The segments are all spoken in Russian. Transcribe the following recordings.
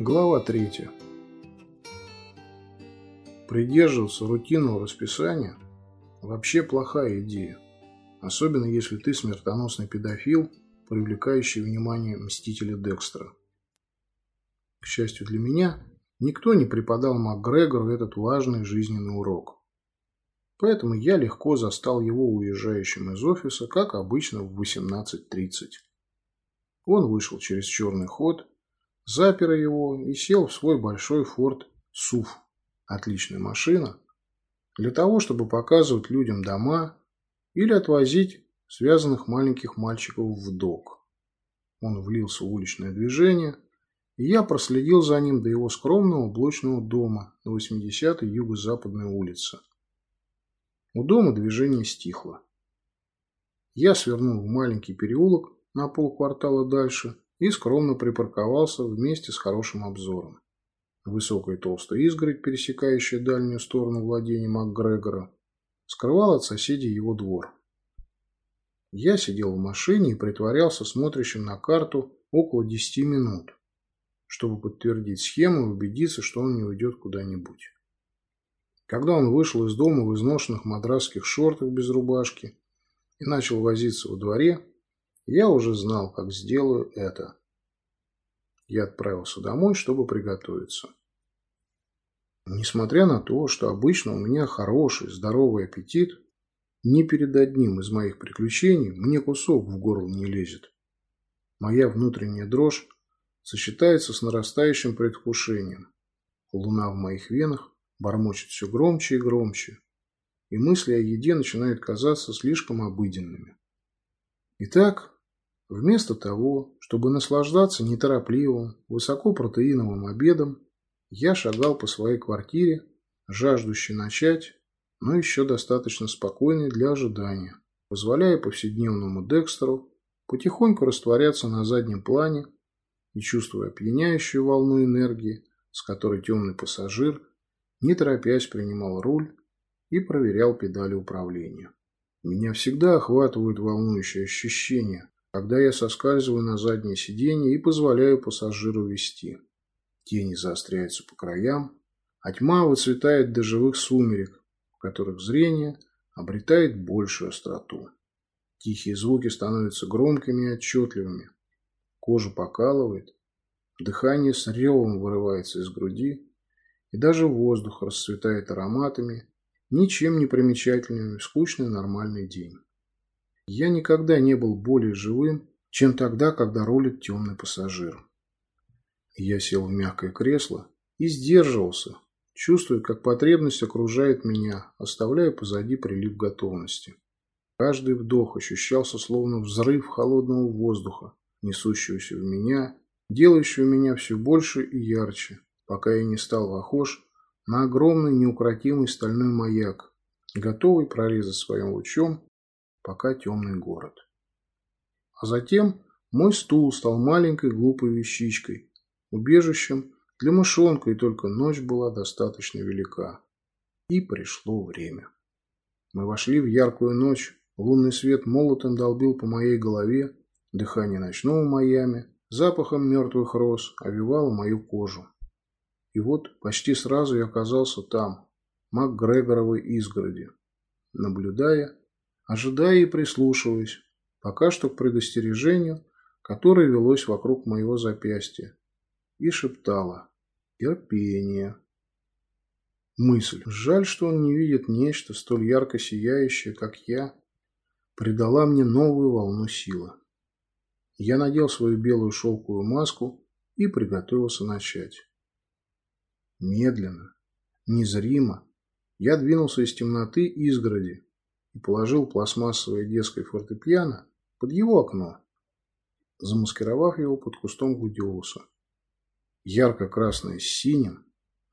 Глава 3. Придерживаться рутинного расписания – вообще плохая идея. Особенно если ты смертоносный педофил, привлекающий внимание мстителя Декстера. К счастью для меня, никто не преподал МакГрегору этот важный жизненный урок. Поэтому я легко застал его уезжающим из офиса, как обычно, в 18.30. Он вышел через черный ход – запер его и сел в свой большой форт СУФ. Отличная машина. Для того, чтобы показывать людям дома или отвозить связанных маленьких мальчиков в док. Он влился в уличное движение, и я проследил за ним до его скромного блочного дома на 80-й юго-западной улице. У дома движение стихло. Я свернул в маленький переулок на полквартала дальше и скромно припарковался вместе с хорошим обзором. Высокая толстая изгородь, пересекающая дальнюю сторону владения МакГрегора, скрывала от соседей его двор. Я сидел в машине и притворялся смотрящим на карту около десяти минут, чтобы подтвердить схему и убедиться, что он не уйдет куда-нибудь. Когда он вышел из дома в изношенных мадрасских шортах без рубашки и начал возиться во дворе, я уже знал, как сделаю это. Я отправился домой, чтобы приготовиться. Несмотря на то, что обычно у меня хороший, здоровый аппетит, ни перед одним из моих приключений мне кусок в горло не лезет. Моя внутренняя дрожь сочетается с нарастающим предвкушением. Луна в моих венах бормочет все громче и громче, и мысли о еде начинают казаться слишком обыденными. Итак, Вместо того, чтобы наслаждаться неторопливым, высокопротеиновым обедом, я шагал по своей квартире, жаждущий начать, но еще достаточно спокойный для ожидания, позволяя повседневному Декстеру потихоньку растворяться на заднем плане и чувствуя опьяняющую волну энергии, с которой темный пассажир, не торопясь, принимал руль и проверял педали управления. Меня всегда охватывают волнующие ощущения, когда я соскальзываю на заднее сиденье и позволяю пассажиру вести. Тени заостряются по краям, а тьма выцветает до живых сумерек, в которых зрение обретает большую остроту. Тихие звуки становятся громкими и отчетливыми. Кожа покалывает, дыхание с ревом вырывается из груди, и даже воздух расцветает ароматами, ничем не примечательными скучный нормальный день. Я никогда не был более живым, чем тогда, когда рулит темный пассажир. Я сел в мягкое кресло и сдерживался, чувствуя, как потребность окружает меня, оставляя позади прилив готовности. Каждый вдох ощущался словно взрыв холодного воздуха, несущегося в меня, делающего меня все больше и ярче, пока я не стал похож на огромный неукротимый стальной маяк, готовый прорезать своим лучом пока темный город. А затем мой стул стал маленькой глупой вещичкой, убежищем для мышонка, и только ночь была достаточно велика. И пришло время. Мы вошли в яркую ночь, лунный свет молотом долбил по моей голове, дыхание ночного Майами запахом мертвых роз овивало мою кожу. И вот почти сразу я оказался там, МакГрегоровой изгороди, наблюдая ожидая и прислушиваясь, пока что к предостережению, которое велось вокруг моего запястья, и шептала «Терпение». Мысль, жаль, что он не видит нечто столь ярко сияющее, как я, придала мне новую волну силы. Я надел свою белую шелковую маску и приготовился начать. Медленно, незримо, я двинулся из темноты изгороди, и положил пластмассовое детское фортепиано под его окно, замаскировав его под кустом гудиоуса. Ярко-красное с синим,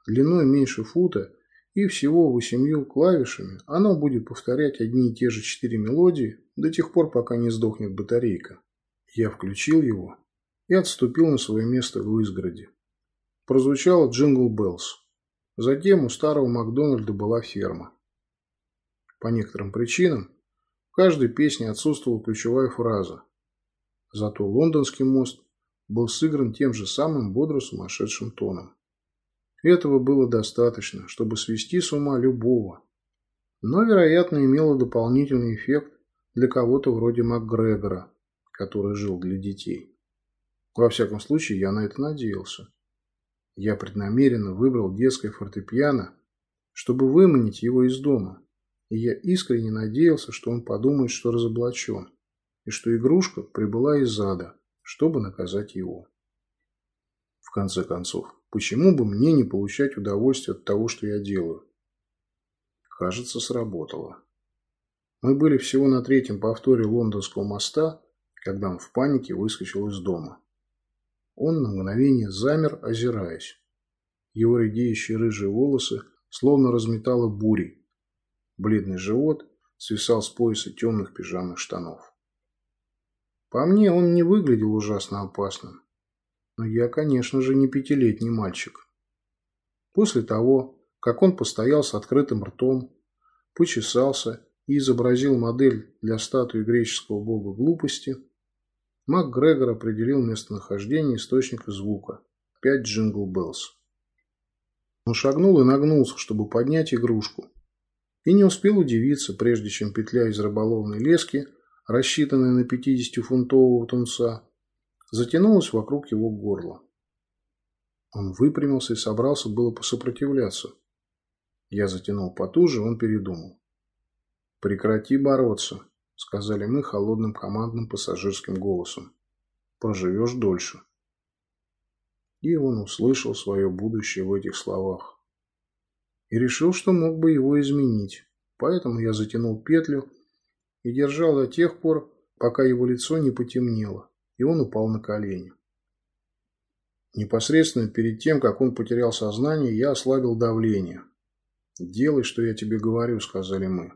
длиной меньше фута и всего восемью клавишами, оно будет повторять одни и те же четыре мелодии до тех пор, пока не сдохнет батарейка. Я включил его и отступил на свое место в изгороде. Прозвучал Jingle Bells. Затем у старого Макдональда была ферма. По некоторым причинам в каждой песне отсутствовала ключевая фраза. Зато лондонский мост был сыгран тем же самым бодро сумасшедшим тоном. Этого было достаточно, чтобы свести с ума любого. Но, вероятно, имело дополнительный эффект для кого-то вроде МакГрегора, который жил для детей. Во всяком случае, я на это надеялся. Я преднамеренно выбрал детское фортепиано, чтобы выманить его из дома, и я искренне надеялся, что он подумает, что разоблачен, и что игрушка прибыла из ада, чтобы наказать его. В конце концов, почему бы мне не получать удовольствие от того, что я делаю? Кажется, сработало. Мы были всего на третьем повторе лондонского моста, когда он в панике выскочил из дома. Он на мгновение замер, озираясь. Его редеющие рыжие волосы словно разметало бурей, Бледный живот свисал с пояса темных пижамных штанов. По мне, он не выглядел ужасно опасным. Но я, конечно же, не пятилетний мальчик. После того, как он постоял с открытым ртом, почесался и изобразил модель для статуи греческого бога глупости, Мак Грегор определил местонахождение источника звука – опять Jingle Bells. Он шагнул и нагнулся, чтобы поднять игрушку, и не успел удивиться, прежде чем петля из рыболовной лески, рассчитанная на 50-фунтового тунца, затянулась вокруг его горла. Он выпрямился и собрался было посопротивляться. Я затянул потуже, он передумал. «Прекрати бороться», — сказали мы холодным командным пассажирским голосом. «Проживешь дольше». И он услышал свое будущее в этих словах и решил, что мог бы его изменить. Поэтому я затянул петлю и держал до тех пор, пока его лицо не потемнело, и он упал на колени. Непосредственно перед тем, как он потерял сознание, я ослабил давление. «Делай, что я тебе говорю», — сказали мы.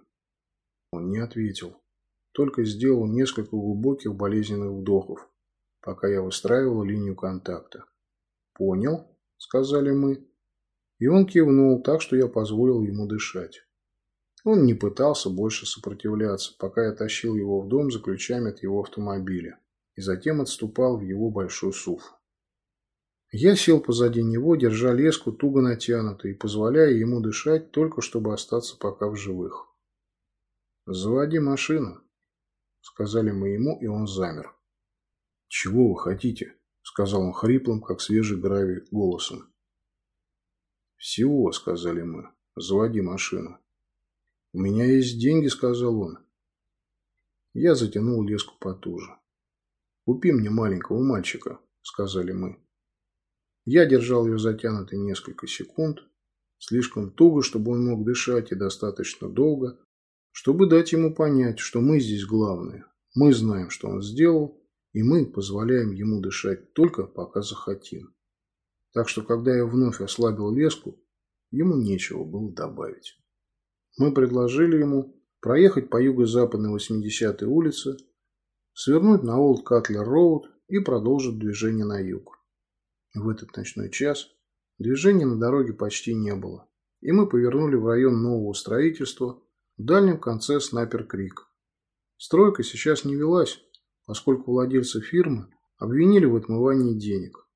Он не ответил, только сделал несколько глубоких болезненных вдохов, пока я выстраивал линию контакта. «Понял», — сказали мы. И он кивнул так, что я позволил ему дышать. Он не пытался больше сопротивляться, пока я тащил его в дом за ключами от его автомобиля и затем отступал в его большой суф. Я сел позади него, держа леску туго натянутой и позволяя ему дышать, только чтобы остаться пока в живых. «Заводи машину», — сказали мы ему, и он замер. «Чего вы хотите?» — сказал он хриплым, как свежий гравий, голосом. «Всего», — сказали мы. «Заводи машину». «У меня есть деньги», — сказал он. Я затянул леску потуже. «Купи мне маленького мальчика», — сказали мы. Я держал ее затянутой несколько секунд, слишком туго, чтобы он мог дышать, и достаточно долго, чтобы дать ему понять, что мы здесь главные. Мы знаем, что он сделал, и мы позволяем ему дышать только пока захотим. Так что, когда я вновь ослабил леску, ему нечего было добавить. Мы предложили ему проехать по юго-западной 80-й улице, свернуть на Олд Катлер Роуд и продолжить движение на юг. В этот ночной час движения на дороге почти не было, и мы повернули в район нового строительства в дальнем конце Снайпер-Крик. Стройка сейчас не велась, поскольку владельцы фирмы обвинили в отмывании денег.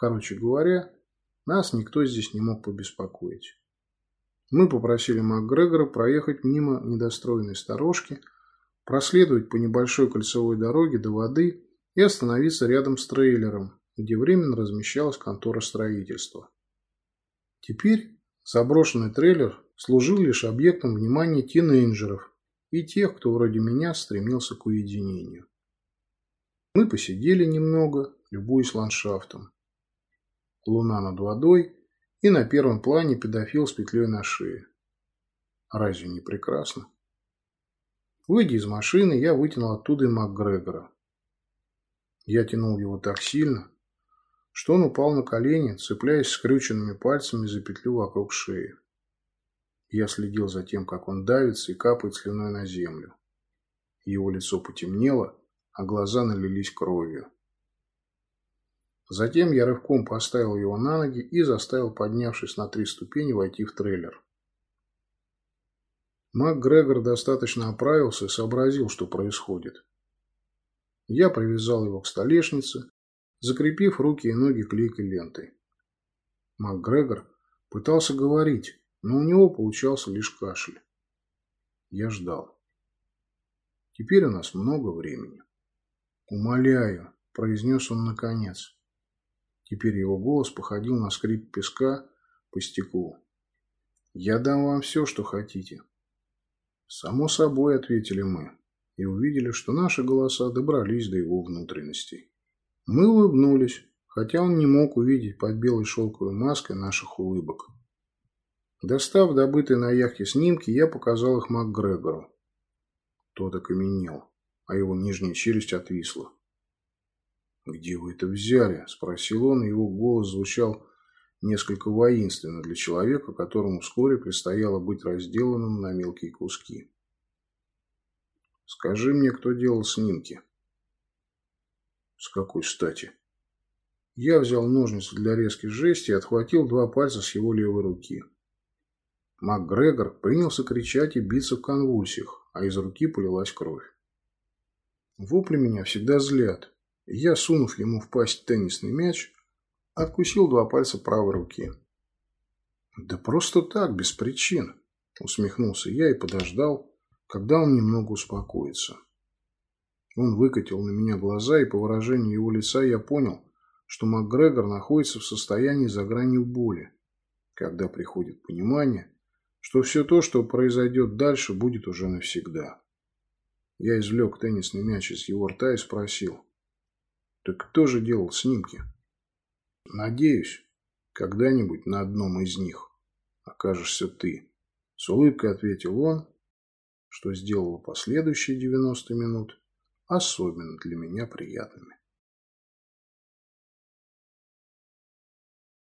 Короче говоря, нас никто здесь не мог побеспокоить. Мы попросили МакГрегора проехать мимо недостроенной сторожки, проследовать по небольшой кольцевой дороге до воды и остановиться рядом с трейлером, где временно размещалась контора строительства. Теперь заброшенный трейлер служил лишь объектом внимания тинейджеров и тех, кто вроде меня стремился к уединению. Мы посидели немного, любуясь ландшафтом луна над водой и на первом плане педофил с петлей на шее. Разве не прекрасно? Выйдя из машины, я вытянул оттуда и МакГрегора. Я тянул его так сильно, что он упал на колени, цепляясь скрюченными пальцами за петлю вокруг шеи. Я следил за тем, как он давится и капает слюной на землю. Его лицо потемнело, а глаза налились кровью. Затем я рывком поставил его на ноги и заставил, поднявшись на три ступени, войти в трейлер. МакГрегор достаточно оправился и сообразил, что происходит. Я привязал его к столешнице закрепив руки и ноги клейкой лентой. МакГрегор пытался говорить, но у него получался лишь кашель. Я ждал. Теперь у нас много времени. «Умоляю», – произнес он наконец. Теперь его голос походил на скрип песка по стеклу. «Я дам вам все, что хотите». «Само собой», – ответили мы, и увидели, что наши голоса добрались до его внутренностей. Мы улыбнулись, хотя он не мог увидеть под белой шелковой маской наших улыбок. Достав добытые на яхте снимки, я показал их МакГрегору. Тот окаменел, а его нижняя челюсть отвисла. «Где вы это взяли?» – спросил он, и его голос звучал несколько воинственно для человека, которому вскоре предстояло быть разделанным на мелкие куски. «Скажи мне, кто делал снимки?» «С какой стати?» Я взял ножницы для резки жести и отхватил два пальца с его левой руки. МакГрегор принялся кричать и биться в конвульсиях, а из руки полилась кровь. Вопли меня всегда злят, я, сунув ему в пасть теннисный мяч, откусил два пальца правой руки. «Да просто так, без причин», – усмехнулся я и подождал, когда он немного успокоится. Он выкатил на меня глаза, и по выражению его лица я понял, что МакГрегор находится в состоянии за гранью боли, когда приходит понимание, что все то, что произойдет дальше, будет уже навсегда. Я извлек теннисный мяч из его рта и спросил, «Так кто же делал снимки?» «Надеюсь, когда-нибудь на одном из них окажешься ты», с улыбкой ответил он, что сделало последующие 90 минут особенно для меня приятными.